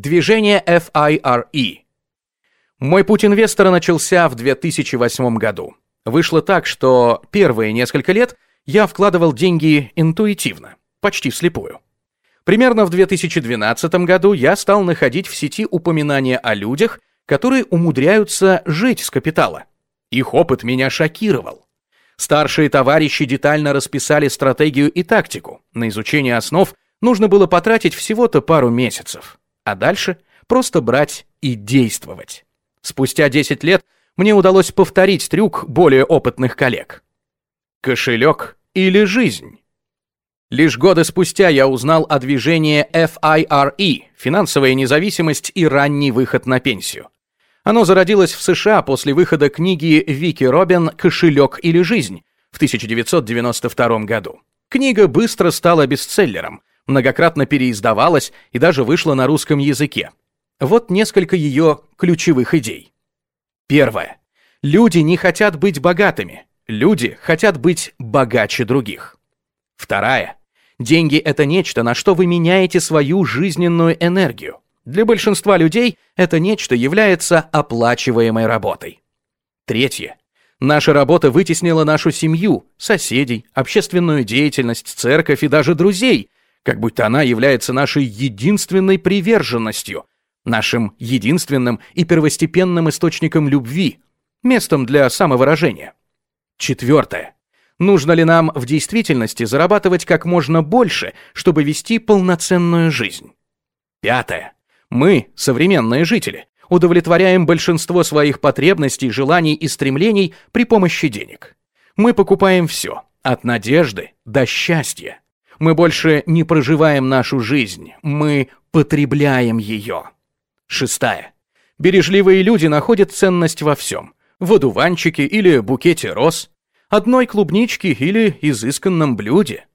Движение FIRE. Мой путь инвестора начался в 2008 году. Вышло так, что первые несколько лет я вкладывал деньги интуитивно, почти вслепую. Примерно в 2012 году я стал находить в сети упоминания о людях, которые умудряются жить с капитала. Их опыт меня шокировал. Старшие товарищи детально расписали стратегию и тактику. На изучение основ нужно было потратить всего-то пару месяцев. А дальше просто брать и действовать. Спустя 10 лет мне удалось повторить трюк более опытных коллег. Кошелек или жизнь? Лишь годы спустя я узнал о движении FIRE – финансовая независимость и ранний выход на пенсию. Оно зародилось в США после выхода книги Вики Робин «Кошелек или жизнь» в 1992 году. Книга быстро стала бестселлером, многократно переиздавалась и даже вышла на русском языке. Вот несколько ее ключевых идей. Первое. Люди не хотят быть богатыми. Люди хотят быть богаче других. Вторая. Деньги – это нечто, на что вы меняете свою жизненную энергию. Для большинства людей это нечто является оплачиваемой работой. Третье. Наша работа вытеснила нашу семью, соседей, общественную деятельность, церковь и даже друзей, как будто она является нашей единственной приверженностью, нашим единственным и первостепенным источником любви, местом для самовыражения. Четвертое. Нужно ли нам в действительности зарабатывать как можно больше, чтобы вести полноценную жизнь? Пятое. Мы, современные жители, удовлетворяем большинство своих потребностей, желаний и стремлений при помощи денег. Мы покупаем все, от надежды до счастья. Мы больше не проживаем нашу жизнь, мы потребляем ее. Шестая. Бережливые люди находят ценность во всем. В одуванчике или букете роз, одной клубничке или изысканном блюде.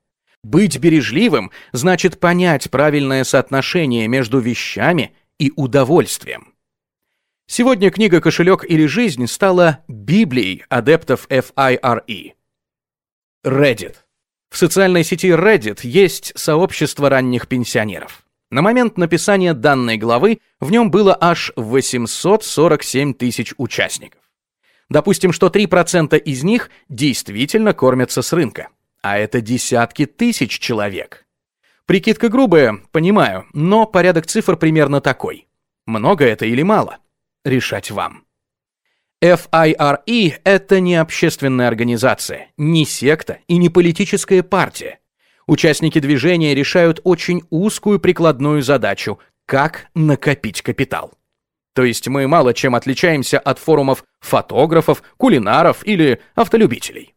Быть бережливым значит понять правильное соотношение между вещами и удовольствием. Сегодня книга «Кошелек или жизнь» стала Библией адептов FIRE. Reddit. В социальной сети Reddit есть сообщество ранних пенсионеров. На момент написания данной главы в нем было аж 847 тысяч участников. Допустим, что 3% из них действительно кормятся с рынка а это десятки тысяч человек. Прикидка грубая, понимаю, но порядок цифр примерно такой. Много это или мало? Решать вам. FIRE – это не общественная организация, не секта и не политическая партия. Участники движения решают очень узкую прикладную задачу – как накопить капитал. То есть мы мало чем отличаемся от форумов фотографов, кулинаров или автолюбителей.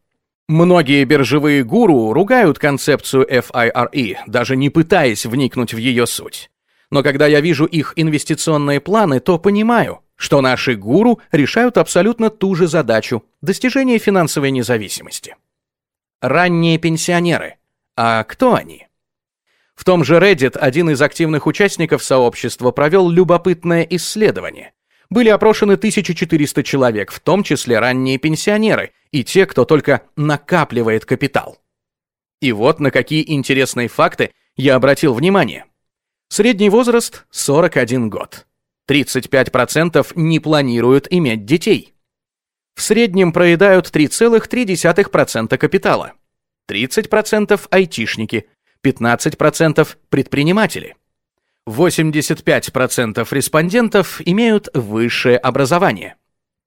Многие биржевые гуру ругают концепцию FIRE, даже не пытаясь вникнуть в ее суть. Но когда я вижу их инвестиционные планы, то понимаю, что наши гуру решают абсолютно ту же задачу – достижение финансовой независимости. Ранние пенсионеры. А кто они? В том же Reddit один из активных участников сообщества провел любопытное исследование были опрошены 1400 человек, в том числе ранние пенсионеры и те, кто только накапливает капитал. И вот на какие интересные факты я обратил внимание. Средний возраст – 41 год. 35% не планируют иметь детей. В среднем проедают 3,3% капитала. 30% айтишники, 15% предприниматели. 85% респондентов имеют высшее образование.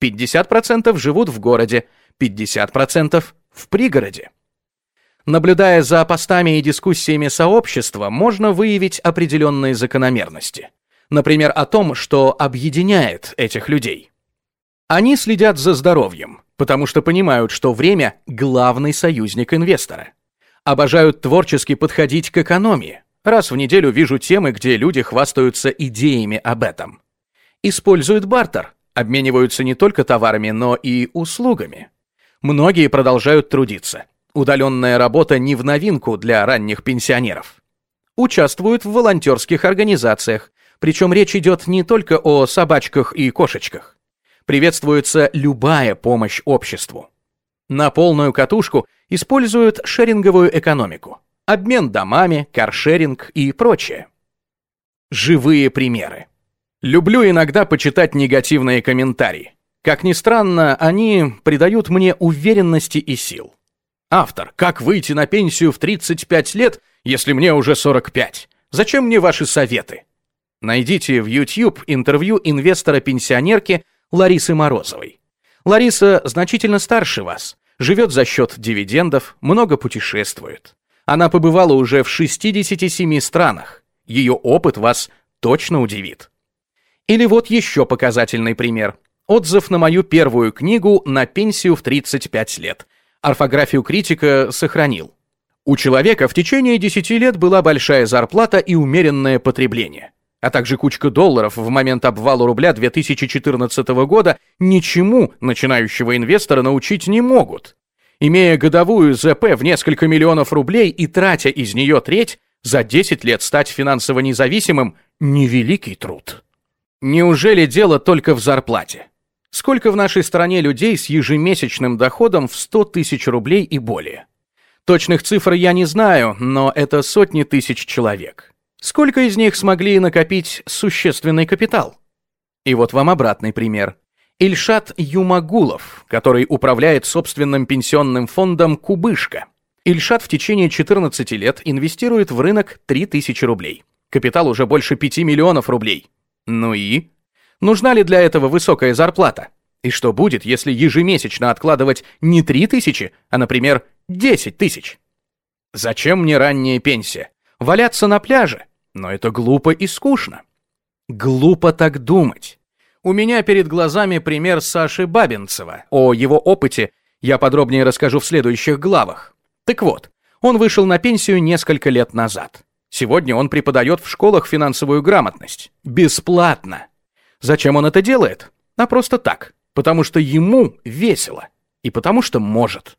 50% живут в городе, 50% в пригороде. Наблюдая за постами и дискуссиями сообщества, можно выявить определенные закономерности. Например, о том, что объединяет этих людей. Они следят за здоровьем, потому что понимают, что время – главный союзник инвестора. Обожают творчески подходить к экономии, Раз в неделю вижу темы, где люди хвастаются идеями об этом. Используют бартер, обмениваются не только товарами, но и услугами. Многие продолжают трудиться. Удаленная работа не в новинку для ранних пенсионеров. Участвуют в волонтерских организациях, причем речь идет не только о собачках и кошечках. Приветствуется любая помощь обществу. На полную катушку используют шеринговую экономику обмен домами, каршеринг и прочее. Живые примеры. Люблю иногда почитать негативные комментарии. Как ни странно, они придают мне уверенности и сил. Автор, как выйти на пенсию в 35 лет, если мне уже 45? Зачем мне ваши советы? Найдите в YouTube интервью инвестора-пенсионерки Ларисы Морозовой. Лариса значительно старше вас, живет за счет дивидендов, много путешествует. Она побывала уже в 67 странах. Ее опыт вас точно удивит. Или вот еще показательный пример. Отзыв на мою первую книгу «На пенсию в 35 лет». Орфографию критика сохранил. У человека в течение 10 лет была большая зарплата и умеренное потребление. А также кучка долларов в момент обвала рубля 2014 года ничему начинающего инвестора научить не могут. Имея годовую ЗП в несколько миллионов рублей и тратя из нее треть, за 10 лет стать финансово независимым – невеликий труд. Неужели дело только в зарплате? Сколько в нашей стране людей с ежемесячным доходом в 100 тысяч рублей и более? Точных цифр я не знаю, но это сотни тысяч человек. Сколько из них смогли накопить существенный капитал? И вот вам обратный пример. Ильшат Юмагулов, который управляет собственным пенсионным фондом «Кубышка». Ильшат в течение 14 лет инвестирует в рынок 3000 рублей. Капитал уже больше 5 миллионов рублей. Ну и? Нужна ли для этого высокая зарплата? И что будет, если ежемесячно откладывать не 3 тысячи, а, например, 10 тысяч? Зачем мне ранняя пенсия? Валяться на пляже? Но это глупо и скучно. Глупо так думать. У меня перед глазами пример Саши Бабинцева. О его опыте я подробнее расскажу в следующих главах. Так вот, он вышел на пенсию несколько лет назад. Сегодня он преподает в школах финансовую грамотность. Бесплатно. Зачем он это делает? А просто так. Потому что ему весело. И потому что может.